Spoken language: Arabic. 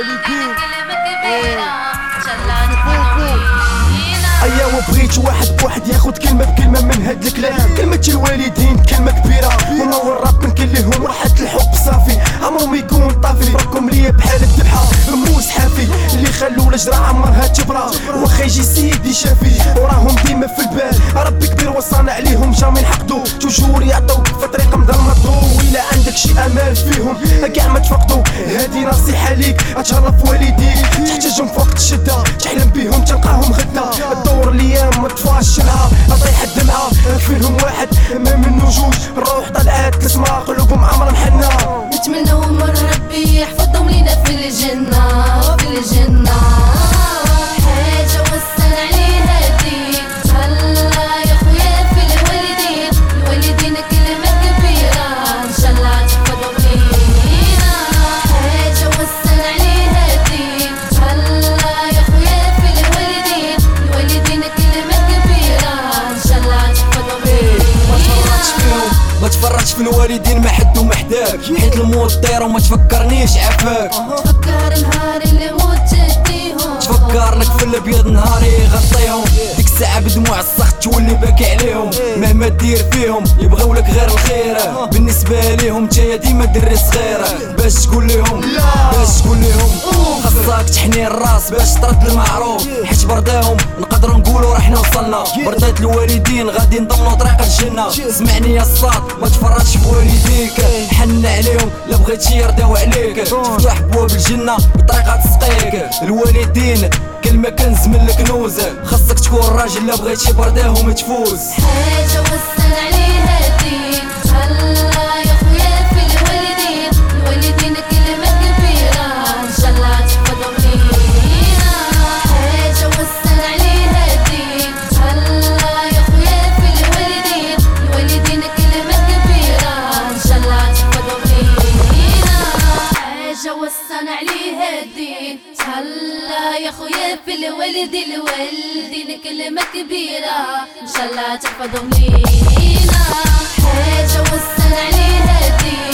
الوالدين كلمة كبيرة ان شاء الله تحفظهم ايوا بغيت واحد بواحد ياخد كلمة بكلمة من هاد الكلام كلمة الوالدين كلمة كبيرة هما والراب من كلهم راحة الحب صافي عمرهم يكون طافي راكم ليا بحال الذبحة رموز حافي اللي خلو الجرا عمرها تبرا واخا يجي سيدي شافي وراهم ديما في البال ربي كبير وصانا عليهم جامي نحقدو توجور يعطوك في طريق مضلمطو وإلا عندك شي امال فيهم كاع ما تفقدو هادي نصيحة ليك اتشرف والديك تحتاجهم في وقت الشدة. تحلم بيهم تلقاهم غدا الدور الأيام ما تفاشلها طيح الدمعة. فيهم واحد. ما منو جوج الروح طلعت تسمع قلوبهم تفرطش في الوالدين ما حد ومحتاج حيت الموت طير وما تفكرنيش عفاك. تفكر نهار اللي موت تديهم تفكرنك في الابيض نهاري يغطيهم ديك الساعة بدموع السخط تولي باكي عليهم. مهما دير فيهم يبغيو لك غير الخير بالنسبة ليهم نتايا ديما دري صغيرة. باش تقول لهم باش تقول لهم. خاصك تحني الراس باش ترد المعروف. حيت برداهم نقدروا نقولوا رحنا وصلنا. بردات الوالدين غادي نضمنوا طريق الجنة. سمعني يا الصاد ما تفرطش في والديك حن عليهم لا بغيتي يرضيو عليك. تفتح بواب الجنة بطريقة تسقيك. الوالدين كلمة كنز من الكنوز. خاصك تكون راجل لا بغيتي برداهم تفوز. حاجة وسن عليها الدين عليها الدين. هلا يا خويا في الولد الولدين كلمة كبيرة. إن شاء الله تحفظهم لينا. حاجة وصل عليها الدين.